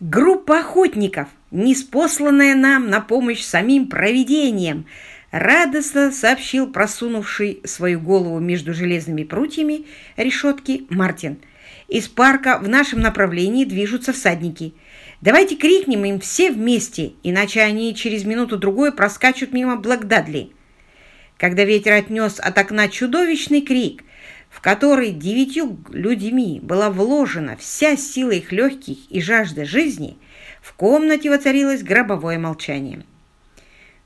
Группа охотников, неспосланная нам на помощь самим провидением, радостно сообщил просунувший свою голову между железными прутьями решетки Мартин. Из парка в нашем направлении движутся всадники. Давайте крикнем им все вместе, иначе они через минуту-другую проскачут мимо Блэкдадли. Когда ветер отнес от окна чудовищный крик, в который девятью людьми была вложена вся сила их легких и жажда жизни, в комнате воцарилось гробовое молчание.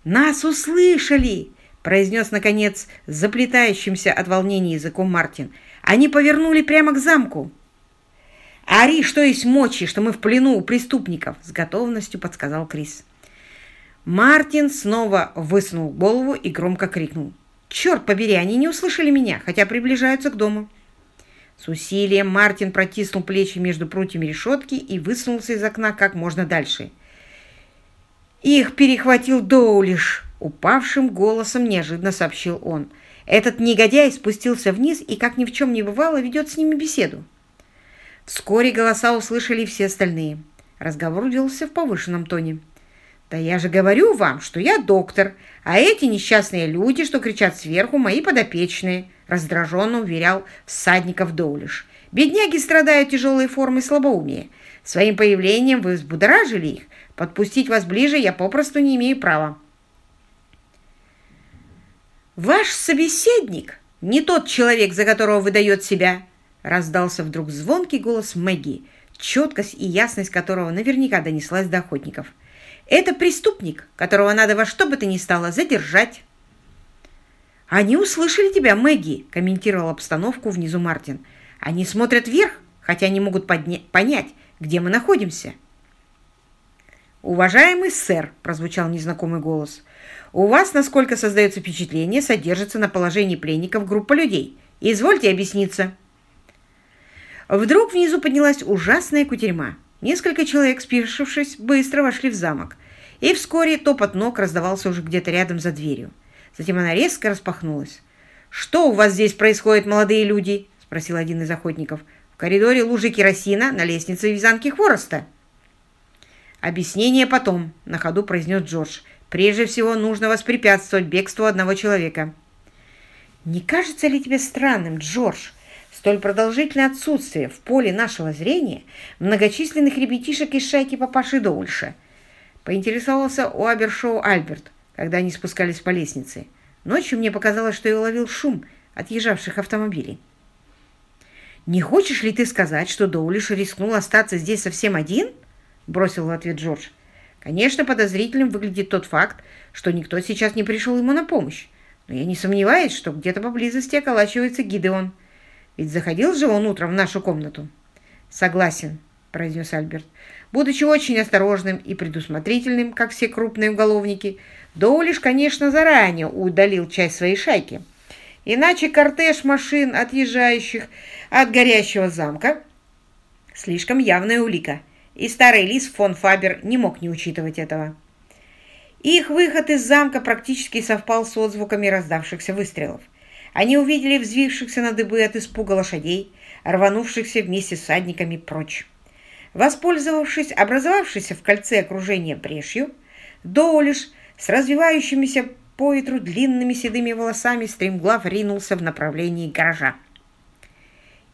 «Нас услышали!» – произнес, наконец, заплетающимся от волнения языком Мартин. «Они повернули прямо к замку!» «Ори, что есть мочи, что мы в плену у преступников!» – с готовностью подсказал Крис. Мартин снова высунул голову и громко крикнул. «Черт побери, они не услышали меня, хотя приближаются к дому!» С усилием Мартин протиснул плечи между прутьями решетки и высунулся из окна как можно дальше. «Их перехватил Доулиш!» — упавшим голосом неожиданно сообщил он. «Этот негодяй спустился вниз и, как ни в чем не бывало, ведет с ними беседу». Вскоре голоса услышали все остальные. Разговор велся в повышенном тоне. «Да я же говорю вам, что я доктор, а эти несчастные люди, что кричат сверху, мои подопечные», раздраженно уверял всадников Доулиш. «Бедняги страдают тяжелой формой слабоумия. Своим появлением вы взбудоражили их. Подпустить вас ближе я попросту не имею права». «Ваш собеседник не тот человек, за которого выдает себя», раздался вдруг звонкий голос Мэгги, четкость и ясность которого наверняка донеслась до охотников. «Это преступник, которого надо во что бы то ни стало задержать». «Они услышали тебя, Мэгги», – комментировал обстановку внизу Мартин. «Они смотрят вверх, хотя не могут понять, где мы находимся». «Уважаемый сэр», – прозвучал незнакомый голос, – «у вас, насколько создается впечатление, содержится на положении пленников группа людей. Извольте объясниться». Вдруг внизу поднялась ужасная кутерьма. Несколько человек, спешившись, быстро вошли в замок. И вскоре топот ног раздавался уже где-то рядом за дверью. Затем она резко распахнулась. «Что у вас здесь происходит, молодые люди?» – спросил один из охотников. «В коридоре лужи керосина, на лестнице вязанки хвороста». «Объяснение потом», – на ходу произнес Джордж. «Прежде всего нужно воспрепятствовать бегству одного человека». «Не кажется ли тебе странным, Джордж, столь продолжительное отсутствие в поле нашего зрения многочисленных ребятишек из шайки папаши Доульша?» Поинтересовался у Абершоу Альберт – когда они спускались по лестнице. Ночью мне показалось, что я уловил шум отъезжавших автомобилей. «Не хочешь ли ты сказать, что Доулиш рискнул остаться здесь совсем один?» – бросил в ответ Джордж. «Конечно, подозрительным выглядит тот факт, что никто сейчас не пришел ему на помощь. Но я не сомневаюсь, что где-то поблизости околачивается Гидеон. Ведь заходил же он утром в нашу комнату». «Согласен», – произнес Альберт. «Будучи очень осторожным и предусмотрительным, как все крупные уголовники, – Доулиш, конечно, заранее удалил часть своей шайки. Иначе кортеж машин, отъезжающих от горящего замка, слишком явная улика, и старый лис фон Фабер не мог не учитывать этого. Их выход из замка практически совпал с отзвуками раздавшихся выстрелов. Они увидели взвившихся на дыбы от испуга лошадей, рванувшихся вместе с садниками прочь. Воспользовавшись образовавшейся в кольце окружения брешью, Доулиш с развивающимися по ветру длинными седыми волосами стремглав ринулся в направлении гаража.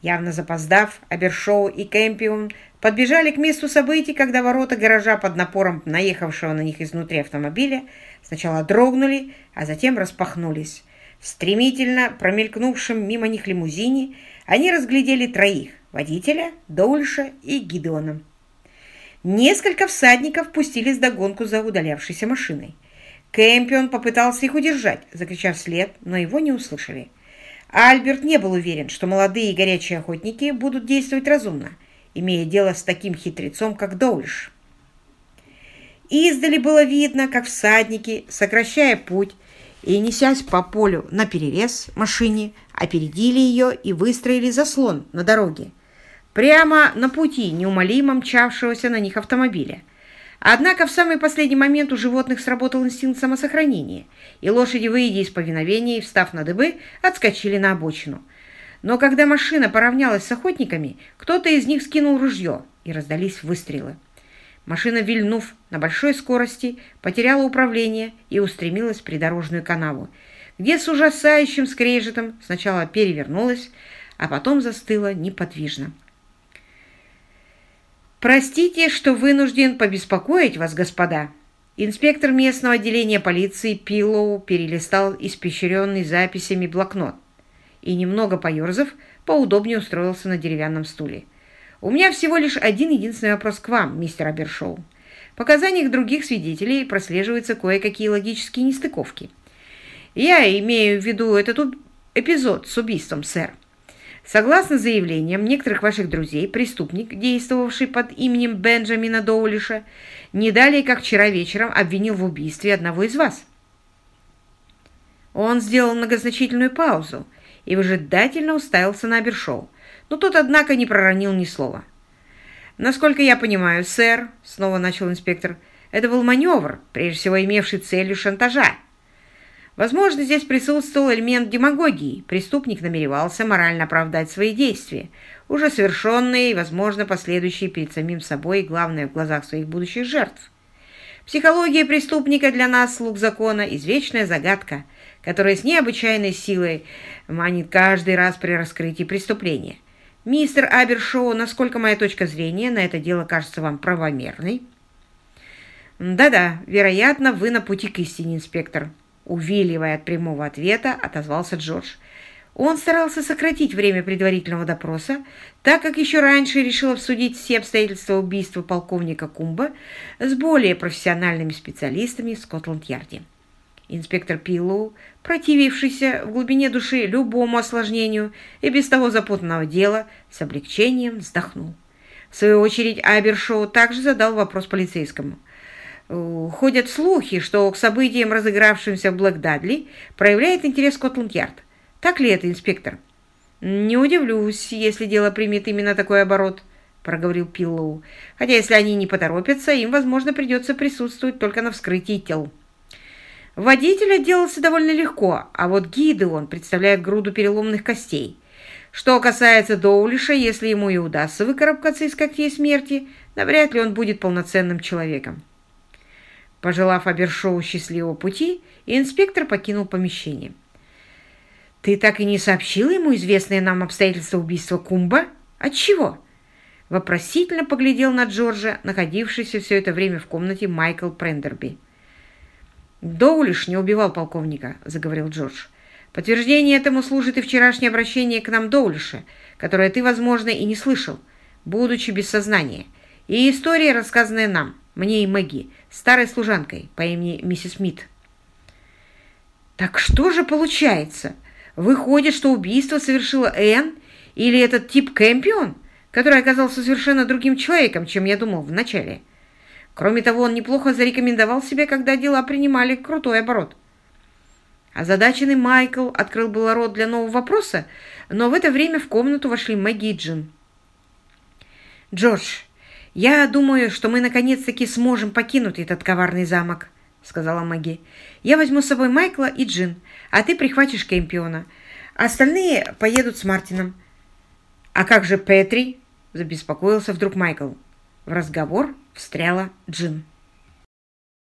Явно запоздав, Абершоу и Кэмпион подбежали к месту событий, когда ворота гаража под напором наехавшего на них изнутри автомобиля сначала дрогнули, а затем распахнулись. В стремительно промелькнувшем мимо них лимузине они разглядели троих – водителя, Доульша и Гидеона. Несколько всадников пустились догонку за удалявшейся машиной – Кэмпион попытался их удержать, закричав вслед, но его не услышали. Альберт не был уверен, что молодые и горячие охотники будут действовать разумно, имея дело с таким хитрецом, как Доулиш. Издали было видно, как всадники, сокращая путь и несясь по полю на перерез машине, опередили ее и выстроили заслон на дороге, прямо на пути неумолимо мчавшегося на них автомобиля. Однако в самый последний момент у животных сработал инстинкт самосохранения, и лошади, выйдя из повиновения и встав на дыбы, отскочили на обочину. Но когда машина поравнялась с охотниками, кто-то из них скинул ружье, и раздались выстрелы. Машина, вильнув на большой скорости, потеряла управление и устремилась в придорожную канаву, где с ужасающим скрежетом сначала перевернулась, а потом застыла неподвижно. «Простите, что вынужден побеспокоить вас, господа». Инспектор местного отделения полиции Пиллоу перелистал испещренный записями блокнот и, немного поерзав, поудобнее устроился на деревянном стуле. «У меня всего лишь один единственный вопрос к вам, мистер Абершоу. В показаниях других свидетелей прослеживаются кое-какие логические нестыковки. Я имею в виду этот эпизод с убийством, сэр. Согласно заявлениям некоторых ваших друзей, преступник, действовавший под именем Бенджамина Доулиша, не далее, как вчера вечером, обвинил в убийстве одного из вас. Он сделал многозначительную паузу и выжидательно уставился на Абершоу, но тот, однако, не проронил ни слова. «Насколько я понимаю, сэр», — снова начал инспектор, — «это был маневр, прежде всего имевший целью шантажа. Возможно, здесь присутствовал элемент демагогии. Преступник намеревался морально оправдать свои действия, уже совершенные и, возможно, последующие перед самим собой главное, в глазах своих будущих жертв. Психология преступника для нас, слуг закона, извечная загадка, которая с необычайной силой манит каждый раз при раскрытии преступления. Мистер Абершоу, насколько моя точка зрения на это дело кажется вам правомерной? Да-да, вероятно, вы на пути к истине, инспектор. Увиливая от прямого ответа, отозвался Джордж. Он старался сократить время предварительного допроса, так как еще раньше решил обсудить все обстоятельства убийства полковника Кумба с более профессиональными специалистами в Скотланд-Ярде. Инспектор Пиллоу, противившийся в глубине души любому осложнению и без того запутанного дела, с облегчением вздохнул. В свою очередь Абершоу также задал вопрос полицейскому. Ходят слухи, что к событиям, разыгравшимся в Блэк Дадли, проявляет интерес Скотланд-Ярд. Так ли это, инспектор? Не удивлюсь, если дело примет именно такой оборот, проговорил Пиллоу. Хотя если они не поторопятся, им, возможно, придется присутствовать только на вскрытии тел. Водитель отделался довольно легко, а вот Гидеон представляет груду переломных костей. Что касается Доулиша, если ему и удастся выкарабкаться из когтей смерти, навряд ли он будет полноценным человеком. Пожелав Абершоу счастливого пути, инспектор покинул помещение. «Ты так и не сообщил ему известные нам обстоятельства убийства Кумба? Отчего?» Вопросительно поглядел на Джорджа, находившийся все это время в комнате Майкл Прендерби. «Доулиш не убивал полковника», — заговорил Джордж. «Подтверждение этому служит и вчерашнее обращение к нам Доулиша, которое ты, возможно, и не слышал, будучи без сознания, и история, рассказанная нам, мне и Мэгги, старой служанкой по имени миссис Смит. Так что же получается? Выходит, что убийство совершила Энн или этот тип Кэмпион, который оказался совершенно другим человеком, чем я думал вначале. Кроме того, он неплохо зарекомендовал себя, когда дела принимали крутой оборот. Озадаченный Майкл открыл было рот для нового вопроса, но в это время в комнату вошли Мэгги и Джин. «Джордж, «Я думаю, что мы наконец-таки сможем покинуть этот коварный замок», — сказала Маги. «Я возьму с собой Майкла и Джин, а ты прихватишь Кэмпиона. Остальные поедут с Мартином». «А как же Петри?» — забеспокоился вдруг Майкл. В разговор встряла Джин.